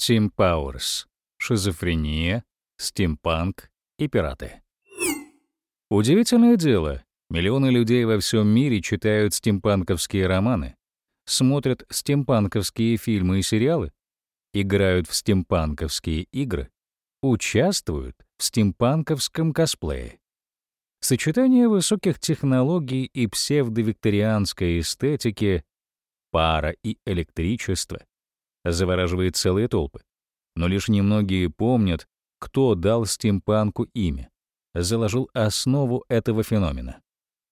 Тим Пауэрс. Шизофрения, стимпанк и пираты. Удивительное дело, миллионы людей во всем мире читают стимпанковские романы, смотрят стимпанковские фильмы и сериалы, играют в стимпанковские игры, участвуют в стимпанковском косплее. Сочетание высоких технологий и псевдовикторианской эстетики, пара и электричество завораживает целые толпы. Но лишь немногие помнят, кто дал стимпанку имя, заложил основу этого феномена.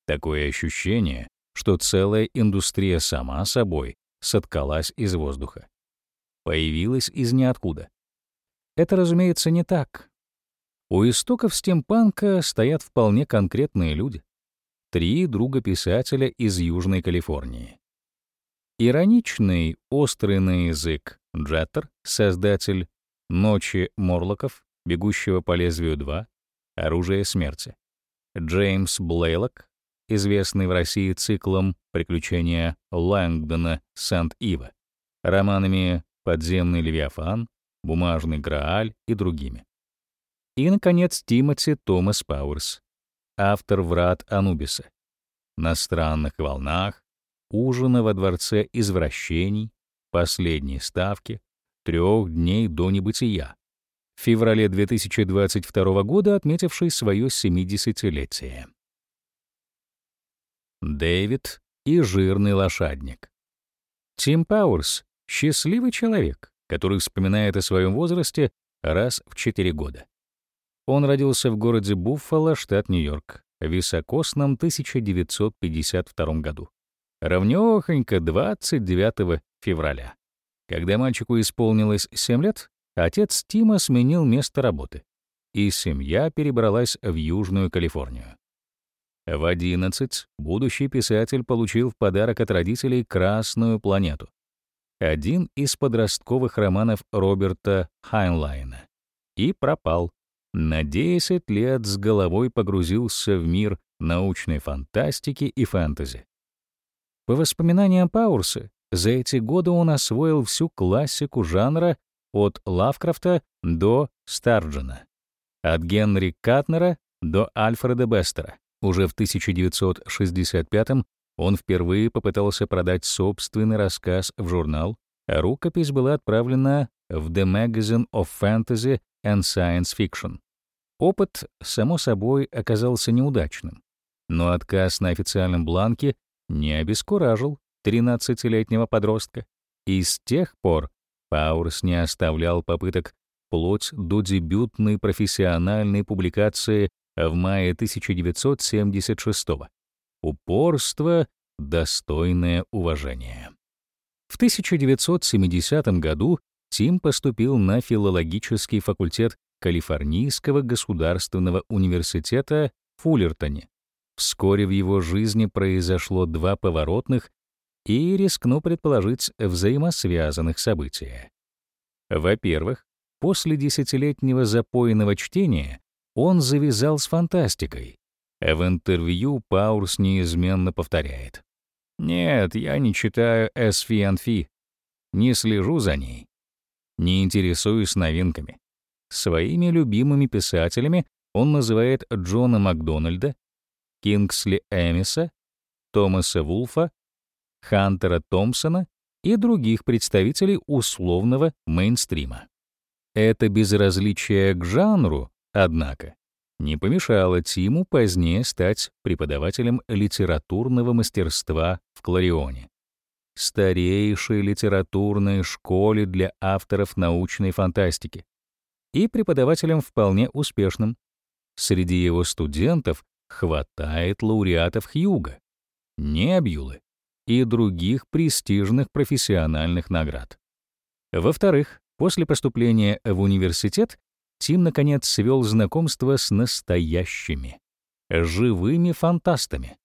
Такое ощущение, что целая индустрия сама собой соткалась из воздуха. Появилась из ниоткуда. Это, разумеется, не так. У истоков стимпанка стоят вполне конкретные люди. Три друга писателя из Южной Калифорнии. Ироничный, острый на язык Джеттер, создатель «Ночи Морлоков», «Бегущего по лезвию 2», «Оружие смерти». Джеймс Блейлок, известный в России циклом «Приключения Лэнгдона Сент-Ива», романами «Подземный Левиафан», «Бумажный Грааль» и другими. И, наконец, Тимоти Томас Пауэрс, автор «Врат Анубиса». На странных волнах, ужина во дворце извращений, последней ставки, трех дней до небытия, в феврале 2022 года отметивший свое 70-летие. Дэвид и жирный лошадник. Тим Пауэрс — счастливый человек, который вспоминает о своем возрасте раз в 4 года. Он родился в городе Буффало, штат Нью-Йорк, в високосном 1952 году равнёхонько 29 февраля. Когда мальчику исполнилось 7 лет, отец Тима сменил место работы, и семья перебралась в Южную Калифорнию. В 11 будущий писатель получил в подарок от родителей «Красную планету», один из подростковых романов Роберта Хайнлайна, и пропал. На 10 лет с головой погрузился в мир научной фантастики и фэнтези. По воспоминаниям Пауэрса, за эти годы он освоил всю классику жанра от Лавкрафта до Старджена, от Генри Катнера до Альфреда Бестера. Уже в 1965 он впервые попытался продать собственный рассказ в журнал, а рукопись была отправлена в The Magazine of Fantasy and Science Fiction. Опыт, само собой, оказался неудачным, но отказ на официальном бланке не обескуражил 13-летнего подростка. И с тех пор Пауэрс не оставлял попыток вплоть до дебютной профессиональной публикации в мае 1976 -го. Упорство, достойное уважения. В 1970 году Тим поступил на филологический факультет Калифорнийского государственного университета в Фуллертоне, Вскоре в его жизни произошло два поворотных и, рискну предположить, взаимосвязанных события. Во-первых, после десятилетнего запойного чтения он завязал с фантастикой. В интервью Паурс неизменно повторяет. «Нет, я не читаю эсфи-анфи, не слежу за ней, не интересуюсь новинками». Своими любимыми писателями он называет Джона Макдональда, Кингсли Эмиса, Томаса Вулфа, Хантера Томпсона и других представителей условного мейнстрима. Это безразличие к жанру, однако, не помешало Тиму позднее стать преподавателем литературного мастерства в Кларионе, старейшей литературной школе для авторов научной фантастики, и преподавателем вполне успешным. Среди его студентов хватает лауреатов Хьюга, Небьюлы и других престижных профессиональных наград. Во-вторых, после поступления в университет Тим, наконец, свел знакомство с настоящими, живыми фантастами.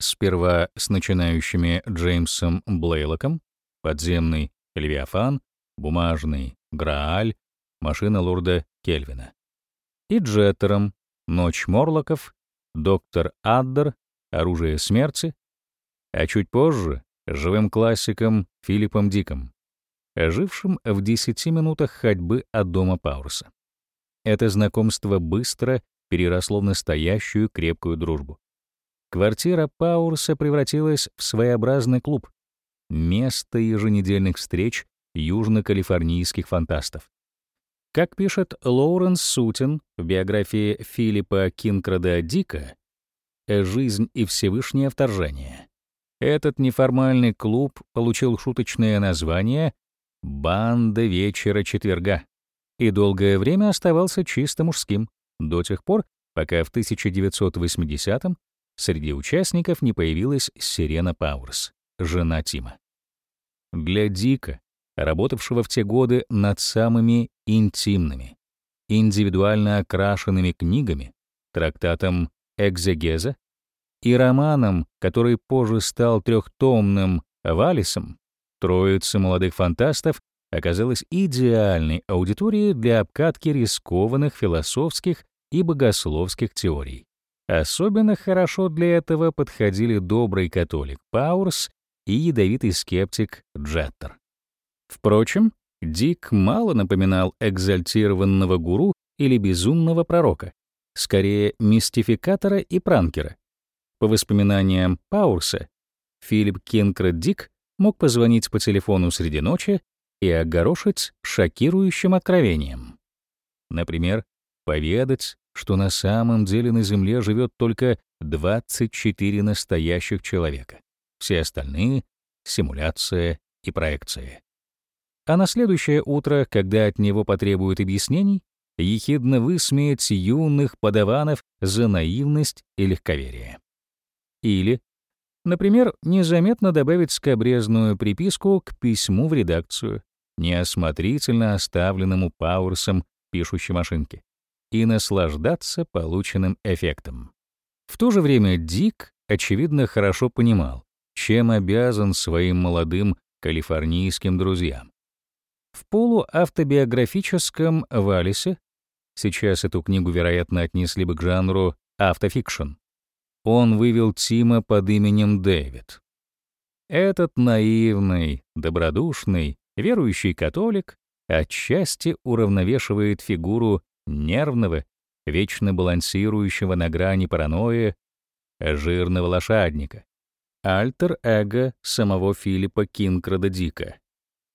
Сперва с начинающими Джеймсом Блейлоком, подземный Левиафан, бумажный Грааль, машина лорда Кельвина, и Джеттером, Ночь Морлоков доктор Аддер, оружие смерти, а чуть позже — живым классиком Филиппом Диком. жившим в 10 минутах ходьбы от дома Пауэрса. Это знакомство быстро переросло в настоящую крепкую дружбу. Квартира Пауэрса превратилась в своеобразный клуб, место еженедельных встреч южно-калифорнийских фантастов. Как пишет Лоуренс Сутин в биографии Филиппа Кинкрада Дика «Жизнь и Всевышнее вторжение», этот неформальный клуб получил шуточное название «Банда вечера четверга» и долгое время оставался чисто мужским, до тех пор, пока в 1980-м среди участников не появилась Сирена Пауэрс, жена Тима. Для Дика, работавшего в те годы над самыми интимными, индивидуально окрашенными книгами, трактатом «Экзегеза» и романом, который позже стал трехтомным «Валисом», троица молодых фантастов оказалась идеальной аудиторией для обкатки рискованных философских и богословских теорий. Особенно хорошо для этого подходили добрый католик Пауэрс и ядовитый скептик Джеттер. Впрочем, Дик мало напоминал экзальтированного гуру или безумного пророка, скорее мистификатора и пранкера. По воспоминаниям Пауэрса, Филипп Кинкред Дик мог позвонить по телефону среди ночи и огорошить шокирующим откровением. Например, поведать, что на самом деле на Земле живет только 24 настоящих человека. Все остальные — симуляция и проекция. А на следующее утро, когда от него потребуют объяснений, ехидно высмеять юных подаванов за наивность и легковерие. Или Например, незаметно добавить скобрезную приписку к письму в редакцию, неосмотрительно оставленному Пауэрсом пишущей машинки, и наслаждаться полученным эффектом. В то же время Дик, очевидно, хорошо понимал, чем обязан своим молодым калифорнийским друзьям. В полуавтобиографическом «Валисе» сейчас эту книгу, вероятно, отнесли бы к жанру автофикшн он вывел Тима под именем Дэвид. Этот наивный, добродушный, верующий католик отчасти уравновешивает фигуру нервного, вечно балансирующего на грани паранойи, жирного лошадника, альтер-эго самого Филиппа Кинкрада Дика.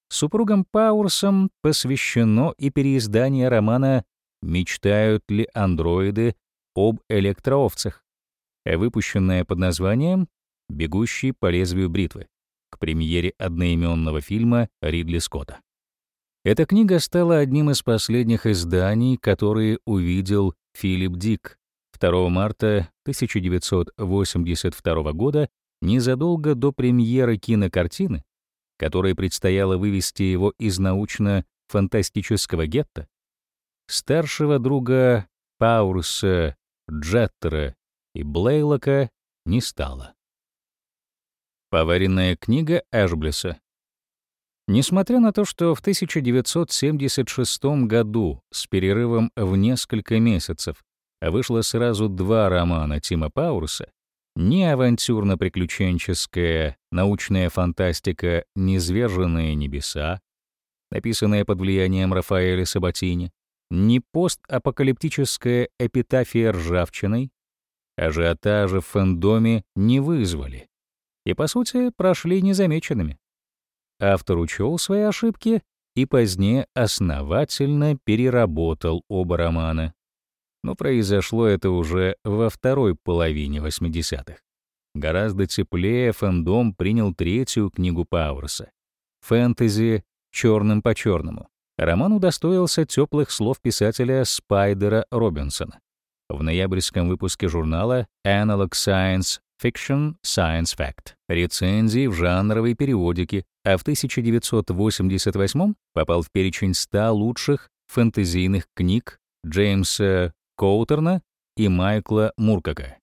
Супругам Пауэрсом посвящено и переиздание романа «Мечтают ли андроиды об электроовцах», выпущенная под названием «Бегущий по лезвию бритвы» к премьере одноименного фильма Ридли Скотта. Эта книга стала одним из последних изданий, которые увидел Филипп Дик 2 марта 1982 года, незадолго до премьеры кинокартины, которой предстояло вывести его из научно-фантастического гетто, старшего друга Паурса Джеттера и Блейлока не стало. Поваренная книга Эшблиса. Несмотря на то, что в 1976 году с перерывом в несколько месяцев вышло сразу два романа Тима Пауэрса, ни авантюрно-приключенческая научная фантастика «Низверженные небеса», написанная под влиянием Рафаэля Сабатини, ни постапокалиптическая эпитафия ржавчиной, ажиотажа в фэндоме не вызвали и, по сути, прошли незамеченными. Автор учел свои ошибки и позднее основательно переработал оба романа. Но произошло это уже во второй половине 80-х. Гораздо теплее фэндом принял третью книгу Пауэрса «Фэнтези черным по черному». Роман удостоился теплых слов писателя Спайдера Робинсона в ноябрьском выпуске журнала Analog Science Fiction Science Fact, рецензии в жанровой периодике, а в 1988 попал в перечень 100 лучших фэнтезийных книг Джеймса Коутерна и Майкла Муркака.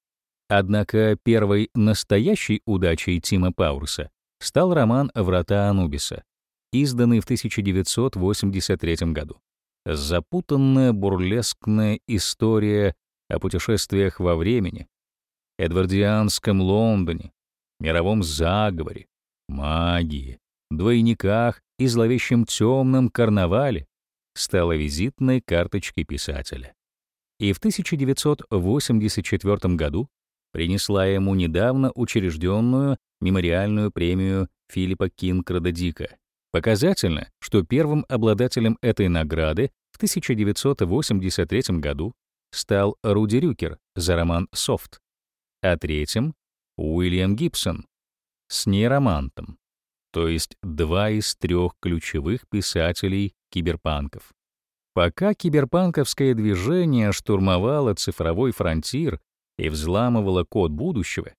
Однако первой настоящей удачей Тима Пауэрса стал роман «Врата Анубиса», изданный в 1983 году. Запутанная бурлескная история о путешествиях во времени, эдвардианском Лондоне, мировом заговоре, магии, двойниках и зловещем темном карнавале стала визитной карточкой писателя. И в 1984 году принесла ему недавно учрежденную мемориальную премию Филиппа Кинкрада Дика. Показательно, что первым обладателем этой награды в 1983 году стал Руди Рюкер за роман «Софт», а третьим — Уильям Гибсон с «Нейромантом», то есть два из трех ключевых писателей киберпанков. Пока киберпанковское движение штурмовало цифровой фронтир и взламывало код будущего,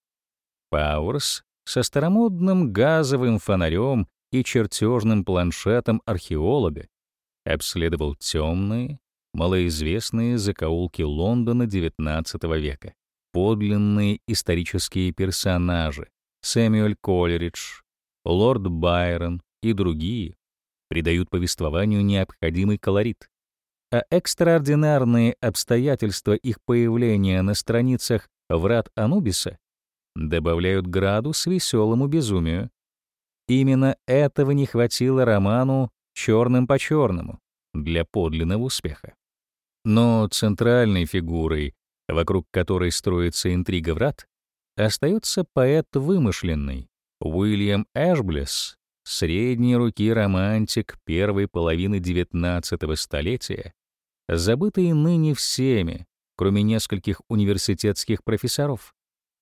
Пауэрс со старомодным газовым фонарем и чертежным планшетом археолога обследовал темные, малоизвестные закоулки Лондона XIX века, подлинные исторические персонажи Сэмюэль Колеридж, лорд Байрон и другие придают повествованию необходимый колорит. А экстраординарные обстоятельства их появления на страницах «Врат Анубиса» добавляют градус веселому безумию. Именно этого не хватило роману «Черным по черному» для подлинного успеха. Но центральной фигурой, вокруг которой строится интрига врат, остается поэт вымышленный, Уильям Эшблес, средней руки романтик первой половины XIX столетия, забытый ныне всеми, кроме нескольких университетских профессоров.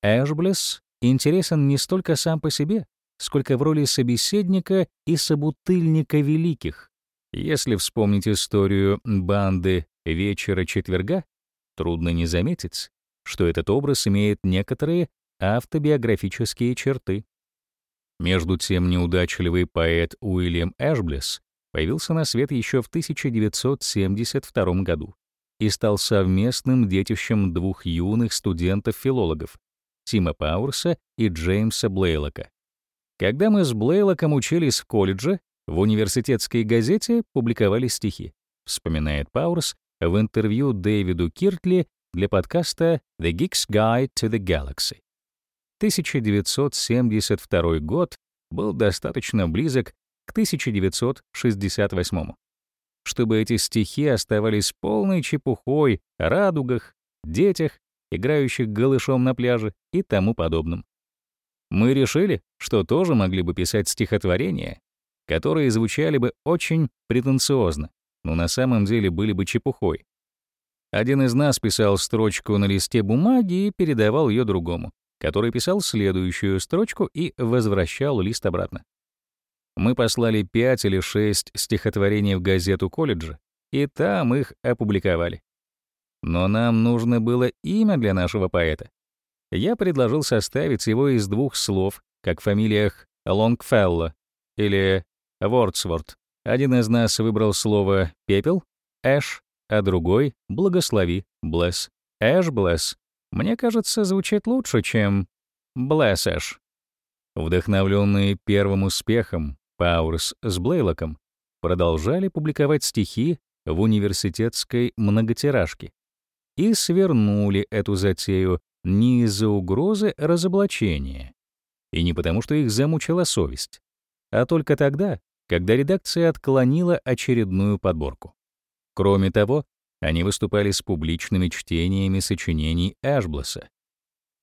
Эшблес интересен не столько сам по себе, сколько в роли собеседника и собутыльника великих. Если вспомнить историю банды «Вечера четверга», трудно не заметить, что этот образ имеет некоторые автобиографические черты. Между тем неудачливый поэт Уильям Эшблес появился на свет еще в 1972 году и стал совместным детищем двух юных студентов-филологов Тима Пауэрса и Джеймса Блейлока. Когда мы с Блейлоком учились в колледже, в университетской газете публиковали стихи, вспоминает Пауэрс в интервью Дэвиду Киртли для подкаста The Geek's Guide to the Galaxy. 1972 год был достаточно близок к 1968. Чтобы эти стихи оставались полной чепухой о радугах, детях, играющих голышом на пляже и тому подобном. Мы решили, что тоже могли бы писать стихотворения, которые звучали бы очень претенциозно, но на самом деле были бы чепухой. Один из нас писал строчку на листе бумаги и передавал ее другому который писал следующую строчку и возвращал лист обратно. Мы послали пять или шесть стихотворений в газету колледжа, и там их опубликовали. Но нам нужно было имя для нашего поэта. Я предложил составить его из двух слов, как в фамилиях Лонгфелло или Вордсворт. Один из нас выбрал слово «пепел», «эш», а другой — «благослови», «блесс». «Эш блесс» мне кажется, звучит лучше, чем «Блэсэш». Вдохновленные первым успехом, Пауэрс с Блейлоком продолжали публиковать стихи в университетской многотиражке и свернули эту затею не из-за угрозы разоблачения и не потому, что их замучила совесть, а только тогда, когда редакция отклонила очередную подборку. Кроме того, они выступали с публичными чтениями сочинений Эшблесса,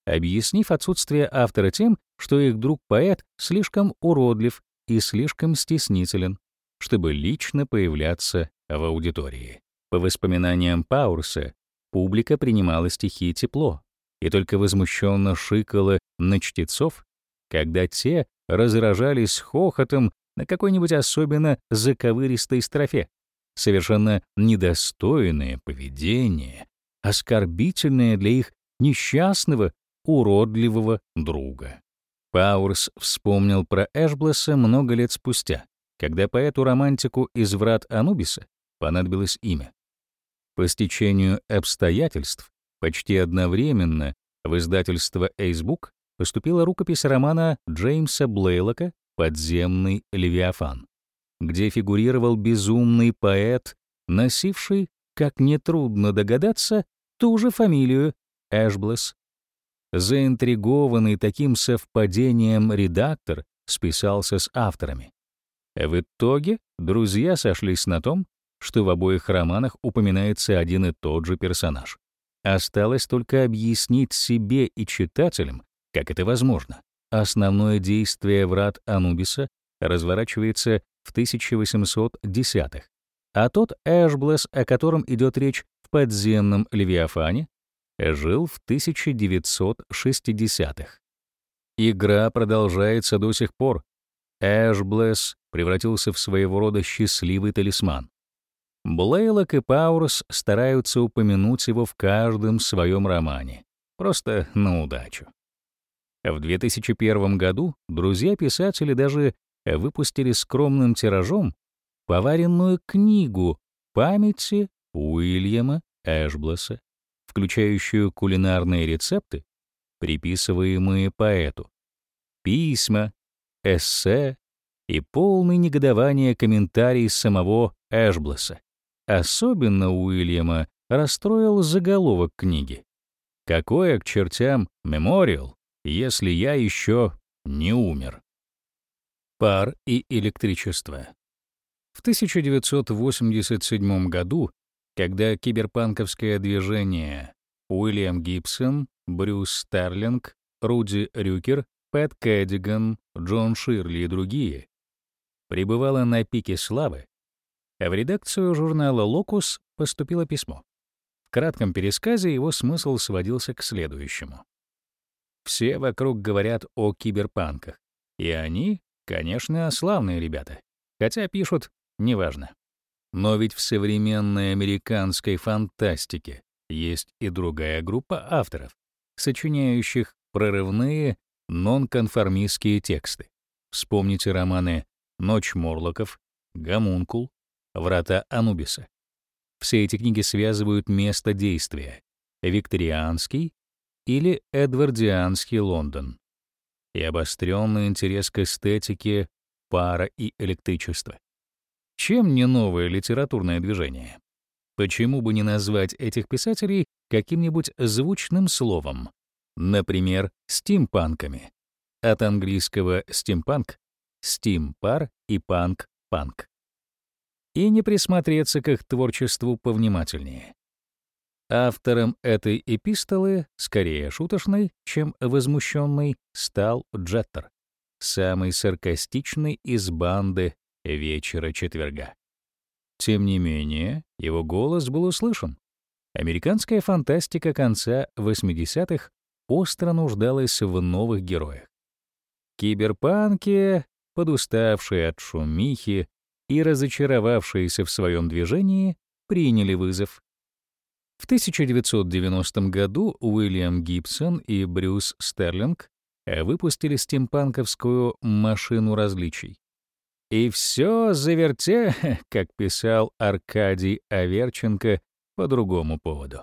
объяснив отсутствие автора тем, что их друг-поэт слишком уродлив и слишком стеснителен, чтобы лично появляться в аудитории. По воспоминаниям Паурса, публика принимала стихи тепло и только возмущенно шикала на чтецов, когда те разражались хохотом на какой-нибудь особенно заковыристой строфе совершенно недостойное поведение, оскорбительное для их несчастного, уродливого друга. Пауэрс вспомнил про Эшблесса много лет спустя, когда поэту-романтику из «Врат Анубиса» понадобилось имя. По стечению обстоятельств почти одновременно в издательство «Эйсбук» поступила рукопись романа Джеймса Блейлока «Подземный Левиафан» где фигурировал безумный поэт, носивший, как нетрудно догадаться, ту же фамилию Эшблес. Заинтригованный таким совпадением редактор списался с авторами. В итоге друзья сошлись на том, что в обоих романах упоминается один и тот же персонаж. Осталось только объяснить себе и читателям, как это возможно. Основное действие врат Анубиса разворачивается в 1810-х, а тот Эшблесс, о котором идет речь в подземном Левиафане, жил в 1960-х. Игра продолжается до сих пор. Эшблесс превратился в своего рода счастливый талисман. Блейлок и Паурс стараются упомянуть его в каждом своем романе. Просто на удачу. В 2001 году друзья писатели даже выпустили скромным тиражом поваренную книгу памяти Уильяма Эшблесса, включающую кулинарные рецепты, приписываемые поэту, письма, эссе и полный негодования комментарий самого Эшблесса. Особенно Уильяма расстроил заголовок книги. «Какое к чертям мемориал, если я еще не умер?» Пар и электричество. В 1987 году, когда киберпанковское движение Уильям Гибсон, Брюс Старлинг, Руди Рюкер, Пэт Кэддиган, Джон Ширли и другие пребывало на пике славы, а в редакцию журнала «Локус» поступило письмо. В кратком пересказе его смысл сводился к следующему. Все вокруг говорят о киберпанках, и они, конечно, славные ребята, хотя пишут «неважно». Но ведь в современной американской фантастике есть и другая группа авторов, сочиняющих прорывные нонконформистские тексты. Вспомните романы «Ночь Морлоков», «Гомункул», Врата Анубиса. Все эти книги связывают место действия — викторианский или эдвардианский Лондон и обостренный интерес к эстетике пара и электричества. Чем не новое литературное движение? Почему бы не назвать этих писателей каким-нибудь звучным словом? Например, стимпанками. От английского «стимпанк» — стимпар и панк-панк и не присмотреться к их творчеству повнимательнее. Автором этой эпистолы, скорее шуточной, чем возмущенной, стал Джеттер, самый саркастичный из банды вечера четверга. Тем не менее, его голос был услышан. Американская фантастика конца 80-х остро нуждалась в новых героях. Киберпанки, подуставшие от шумихи, и, разочаровавшиеся в своем движении, приняли вызов. В 1990 году Уильям Гибсон и Брюс Стерлинг выпустили стимпанковскую «Машину различий». И все заверте, как писал Аркадий Аверченко по другому поводу.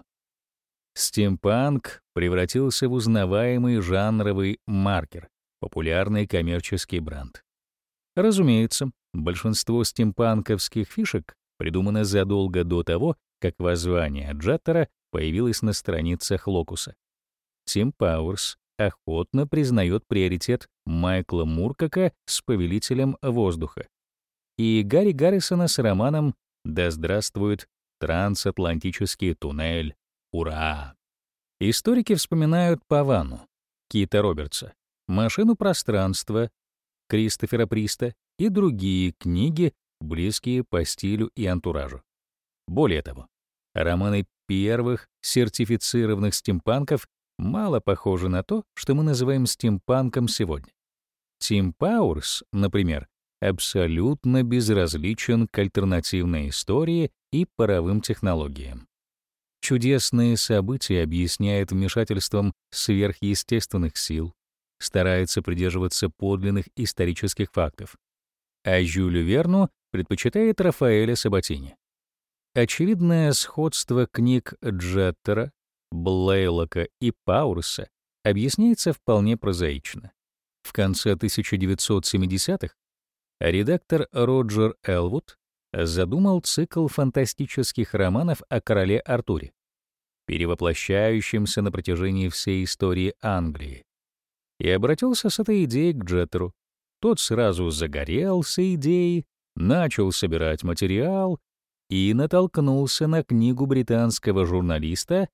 Стимпанк превратился в узнаваемый жанровый маркер, популярный коммерческий бренд. Разумеется, Большинство стимпанковских фишек придумано задолго до того, как воззвание Джаттера появилось на страницах Локуса. Тим Пауэрс охотно признает приоритет Майкла Муркака с «Повелителем воздуха» и Гарри Гаррисона с романом «Да здравствует трансатлантический туннель! Ура!». Историки вспоминают Павану, Кита Робертса, «Машину пространства» Кристофера Приста и другие книги, близкие по стилю и антуражу. Более того, романы первых сертифицированных стимпанков мало похожи на то, что мы называем стимпанком сегодня. Тим Пауэрс, например, абсолютно безразличен к альтернативной истории и паровым технологиям. Чудесные события объясняет вмешательством сверхъестественных сил, старается придерживаться подлинных исторических фактов, а Жюлю Верну предпочитает Рафаэля Сабатини. Очевидное сходство книг Джеттера, Блейлока и Пауэрса объясняется вполне прозаично. В конце 1970-х редактор Роджер Элвуд задумал цикл фантастических романов о короле Артуре, перевоплощающемся на протяжении всей истории Англии, и обратился с этой идеей к Джеттеру, тот сразу загорелся идеей, начал собирать материал и натолкнулся на книгу британского журналиста,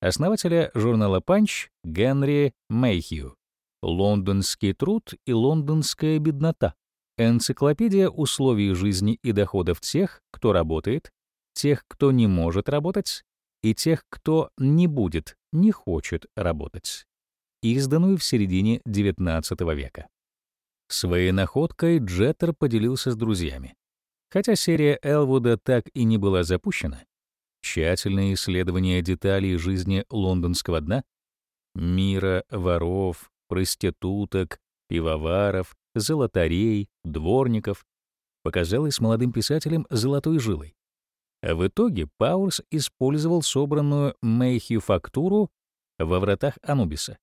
основателя журнала «Панч» Генри Мэйхью «Лондонский труд и лондонская беднота». Энциклопедия условий жизни и доходов тех, кто работает, тех, кто не может работать, и тех, кто не будет, не хочет работать, изданную в середине XIX века. Своей находкой Джеттер поделился с друзьями. Хотя серия Элвуда так и не была запущена, тщательное исследование деталей жизни лондонского дна, мира воров, проституток, пивоваров, золотарей, дворников показалось молодым писателям золотой жилой. В итоге Пауэрс использовал собранную Мэйхью фактуру во вратах Анубиса.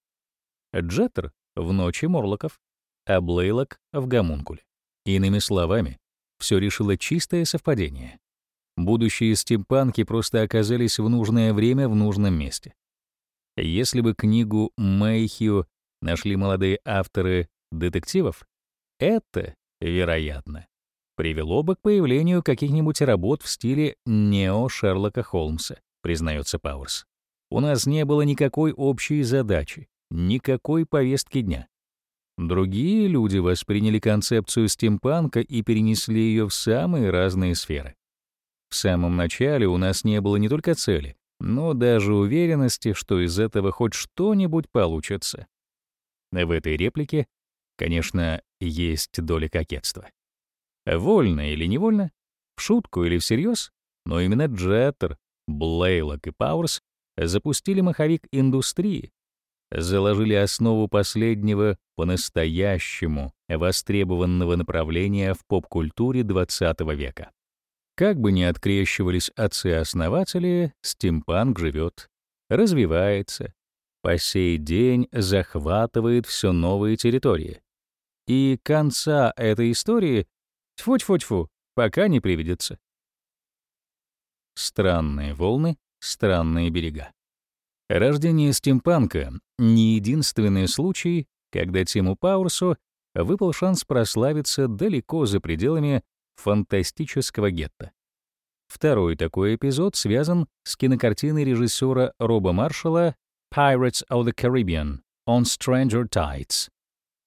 Джеттер — в ночи Морлоков, а Блейлок — в Гомункуле. Иными словами, все решило чистое совпадение. Будущие стимпанки просто оказались в нужное время в нужном месте. Если бы книгу Мэйхью нашли молодые авторы детективов, это, вероятно, привело бы к появлению каких-нибудь работ в стиле нео-Шерлока Холмса, признается Пауэрс. У нас не было никакой общей задачи, никакой повестки дня. Другие люди восприняли концепцию стимпанка и перенесли ее в самые разные сферы. В самом начале у нас не было не только цели, но даже уверенности, что из этого хоть что-нибудь получится. В этой реплике, конечно, есть доля кокетства. Вольно или невольно, в шутку или всерьез, но именно Джеттер, Блейлок и Пауэрс запустили маховик индустрии, заложили основу последнего по-настоящему востребованного направления в поп-культуре XX века. Как бы ни открещивались отцы-основатели, стимпанк живет, развивается, по сей день захватывает все новые территории. И конца этой истории Тьфу-тьфу-тьфу, пока не приведется. Странные волны, странные берега. Рождение стимпанка — не единственный случай, когда Тиму Пауэрсу выпал шанс прославиться далеко за пределами фантастического гетто. Второй такой эпизод связан с кинокартиной режиссера Роба Маршалла «Pirates of the Caribbean» on Stranger Tides.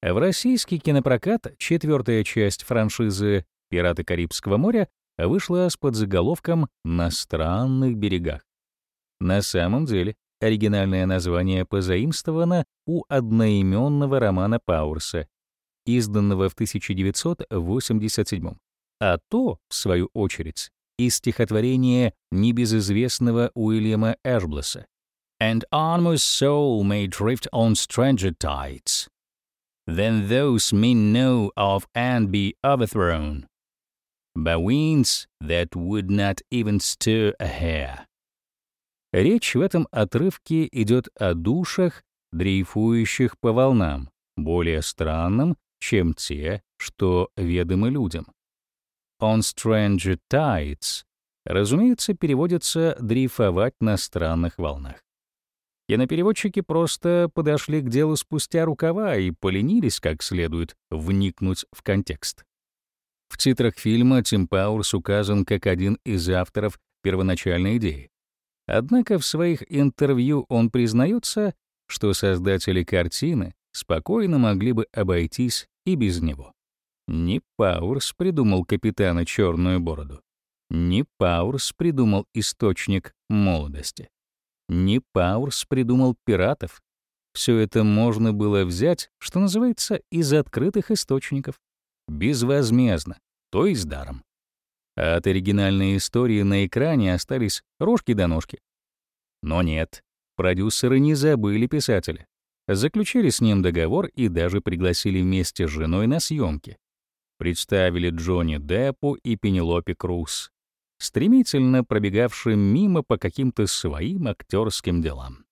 В российский кинопрокат четвертая часть франшизы «Пираты Карибского моря» вышла с подзаголовком «На странных берегах». На самом деле, оригинальное название позаимствовано у одноименного романа Пауэрса, изданного в 1987 а то, в свою очередь, из стихотворения небезызвестного Уильяма Эшблесса «And almost soul may drift on stranger tides» than those men know of and be overthrown by winds that would not even stir a hair. Речь в этом отрывке идет о душах, дрейфующих по волнам, более странным, чем те, что ведомы людям. On strange tides, разумеется, переводится «дрейфовать на странных волнах». Кинопереводчики просто подошли к делу спустя рукава и поленились как следует вникнуть в контекст. В титрах фильма Тим Пауэрс указан как один из авторов первоначальной идеи. Однако в своих интервью он признается, что создатели картины спокойно могли бы обойтись и без него. Не Пауэрс придумал капитана Черную бороду. Не Пауэрс придумал источник молодости. Не Пауэрс придумал пиратов. Все это можно было взять, что называется, из открытых источников. Безвозмездно, то есть даром. А от оригинальной истории на экране остались рожки до ножки. Но нет, продюсеры не забыли писателя. Заключили с ним договор и даже пригласили вместе с женой на съемки. Представили Джонни Деппу и Пенелопе Круз стремительно пробегавшим мимо по каким-то своим актерским делам.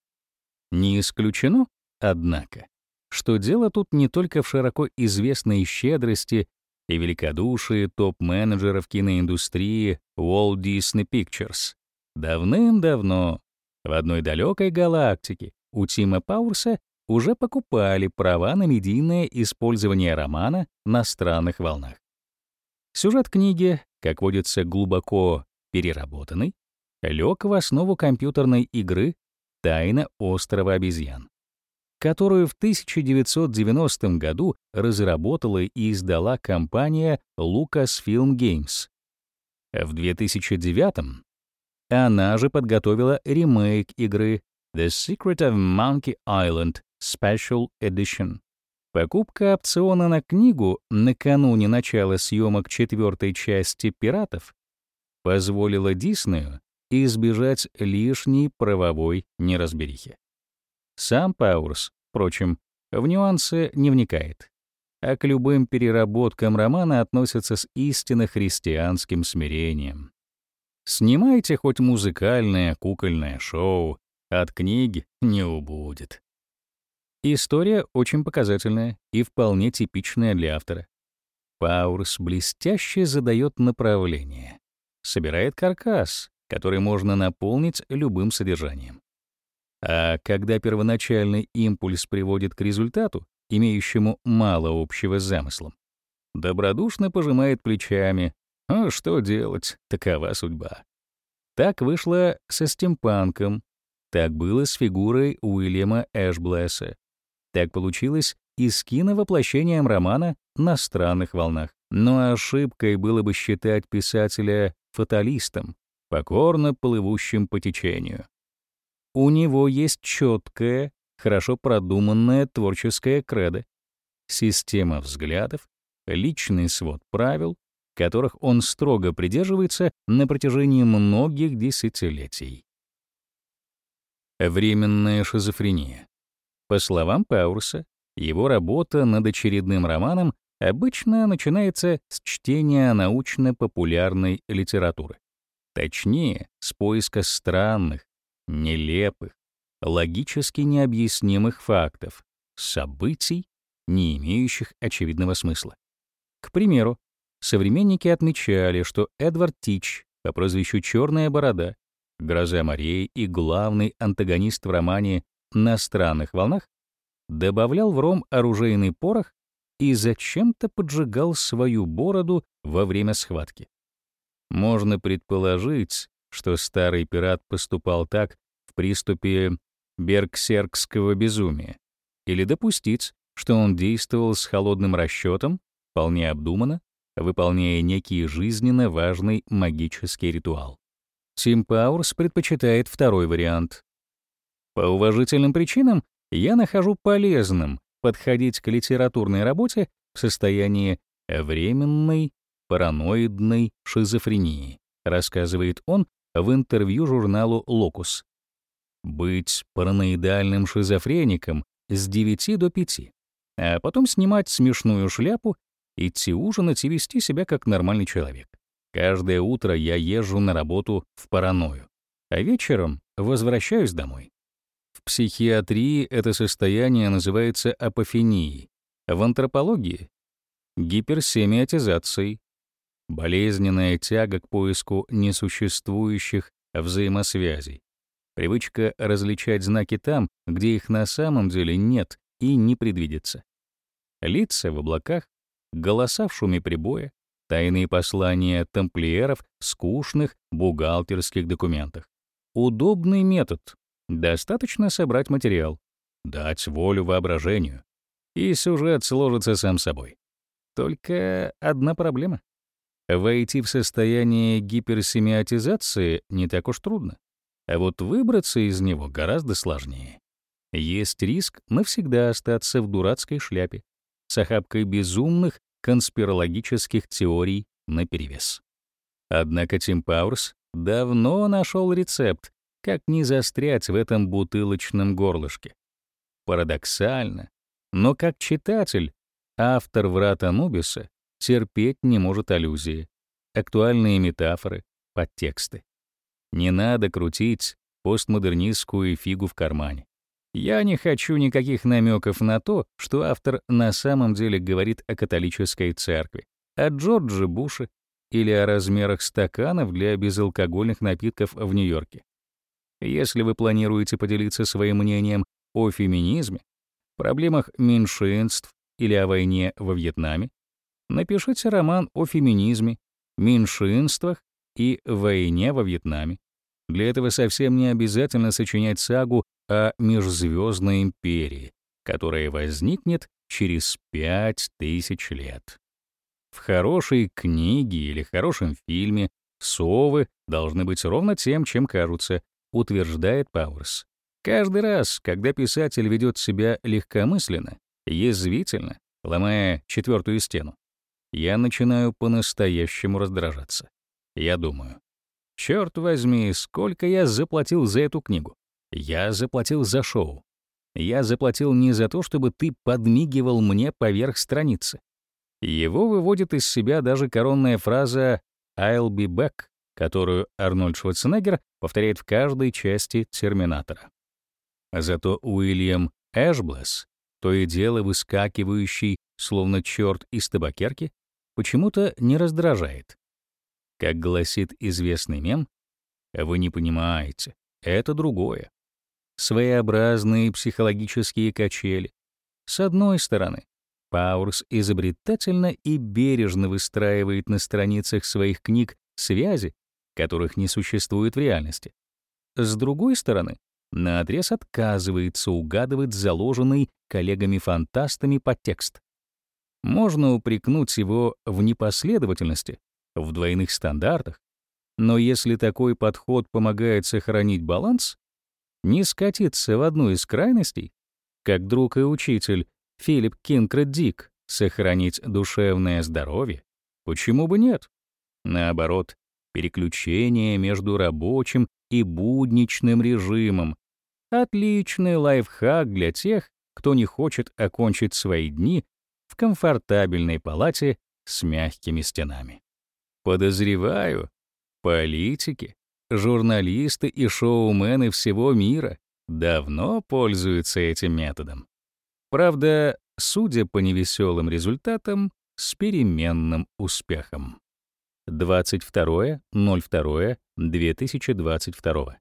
Не исключено, однако, что дело тут не только в широко известной щедрости и великодушии топ-менеджеров киноиндустрии Walt Disney Pictures. Давным-давно, в одной далекой галактике, у Тима Пауэрса уже покупали права на медийное использование романа на странных волнах. Сюжет книги, как водится, глубоко переработанный, лег в основу компьютерной игры «Тайна острова обезьян», которую в 1990 году разработала и издала компания Lucasfilm Games. В 2009 она же подготовила ремейк игры The Secret of Monkey Island Special Edition. Покупка опциона на книгу накануне начала съемок четвертой части «Пиратов» позволила Диснею избежать лишней правовой неразберихи. Сам Пауэрс, впрочем, в нюансы не вникает, а к любым переработкам романа относится с истинно христианским смирением. Снимайте хоть музыкальное кукольное шоу, от книги не убудет. История очень показательная и вполне типичная для автора. Паурс блестяще задает направление, собирает каркас, который можно наполнить любым содержанием. А когда первоначальный импульс приводит к результату, имеющему мало общего с замыслом, добродушно пожимает плечами, а что делать, такова судьба. Так вышло со стимпанком, так было с фигурой Уильяма Эшблесса, так получилось и с киновоплощением романа «На странных волнах». Но ошибкой было бы считать писателя фаталистом, покорно плывущим по течению. У него есть четкая, хорошо продуманная творческая кредо, система взглядов, личный свод правил, которых он строго придерживается на протяжении многих десятилетий. Временная шизофрения. По словам Паурса, его работа над очередным романом обычно начинается с чтения научно-популярной литературы. Точнее, с поиска странных, нелепых, логически необъяснимых фактов, событий, не имеющих очевидного смысла. К примеру, современники отмечали, что Эдвард Тич по прозвищу «Черная борода», «Гроза морей» и главный антагонист в романе «На странных волнах» добавлял в ром оружейный порох и зачем-то поджигал свою бороду во время схватки. Можно предположить, что старый пират поступал так в приступе берксеркского безумия, или допустить, что он действовал с холодным расчетом, вполне обдуманно, выполняя некий жизненно важный магический ритуал. Тим Пауэрс предпочитает второй вариант. По уважительным причинам я нахожу полезным подходить к литературной работе в состоянии временной параноидной шизофрении, рассказывает он в интервью журналу «Локус». Быть параноидальным шизофреником с 9 до 5, а потом снимать смешную шляпу, идти ужинать и вести себя как нормальный человек. Каждое утро я езжу на работу в паранойю, а вечером возвращаюсь домой. В психиатрии это состояние называется апофенией, в антропологии — гиперсемиотизацией, болезненная тяга к поиску несуществующих взаимосвязей, привычка различать знаки там, где их на самом деле нет и не предвидится. Лица в облаках, голоса в шуме прибоя, тайные послания тамплиеров в скучных бухгалтерских документах. Удобный метод. Достаточно собрать материал, дать волю воображению, и сюжет сложится сам собой. Только одна проблема. Войти в состояние гиперсемиотизации не так уж трудно, а вот выбраться из него гораздо сложнее. Есть риск навсегда остаться в дурацкой шляпе с охапкой безумных конспирологических теорий наперевес. Однако Тим Пауэрс давно нашел рецепт, как не застрять в этом бутылочном горлышке. Парадоксально, но как читатель, автор «Врат Анубиса» терпеть не может аллюзии, актуальные метафоры, подтексты. Не надо крутить постмодернистскую фигу в кармане. Я не хочу никаких намеков на то, что автор на самом деле говорит о католической церкви, о Джордже Буше или о размерах стаканов для безалкогольных напитков в Нью-Йорке. Если вы планируете поделиться своим мнением о феминизме, проблемах меньшинств или о войне во Вьетнаме, напишите роман о феминизме, меньшинствах и войне во Вьетнаме. Для этого совсем не обязательно сочинять сагу о межзвездной империи, которая возникнет через пять тысяч лет. В хорошей книге или хорошем фильме совы должны быть ровно тем, чем кажутся, утверждает Пауэрс. Каждый раз, когда писатель ведет себя легкомысленно, язвительно, ломая четвертую стену, я начинаю по-настоящему раздражаться. Я думаю, черт возьми, сколько я заплатил за эту книгу. Я заплатил за шоу. Я заплатил не за то, чтобы ты подмигивал мне поверх страницы. Его выводит из себя даже коронная фраза «I'll be back», которую Арнольд Шварценеггер повторяет в каждой части «Терминатора». Зато Уильям Эшблесс, то и дело выскакивающий, словно черт из табакерки, почему-то не раздражает. Как гласит известный мем, вы не понимаете, это другое. Своеобразные психологические качели. С одной стороны, Пауэрс изобретательно и бережно выстраивает на страницах своих книг связи, которых не существует в реальности. С другой стороны, наотрез отказывается угадывать заложенный коллегами-фантастами подтекст. Можно упрекнуть его в непоследовательности, в двойных стандартах, но если такой подход помогает сохранить баланс, не скатиться в одну из крайностей, как друг и учитель Филипп Кинкред Дик, сохранить душевное здоровье, почему бы нет? Наоборот, переключение между рабочим и будничным режимом — отличный лайфхак для тех, кто не хочет окончить свои дни комфортабельной палате с мягкими стенами. Подозреваю, политики, журналисты и шоумены всего мира давно пользуются этим методом. Правда, судя по невеселым результатам, с переменным успехом. 22.02.2022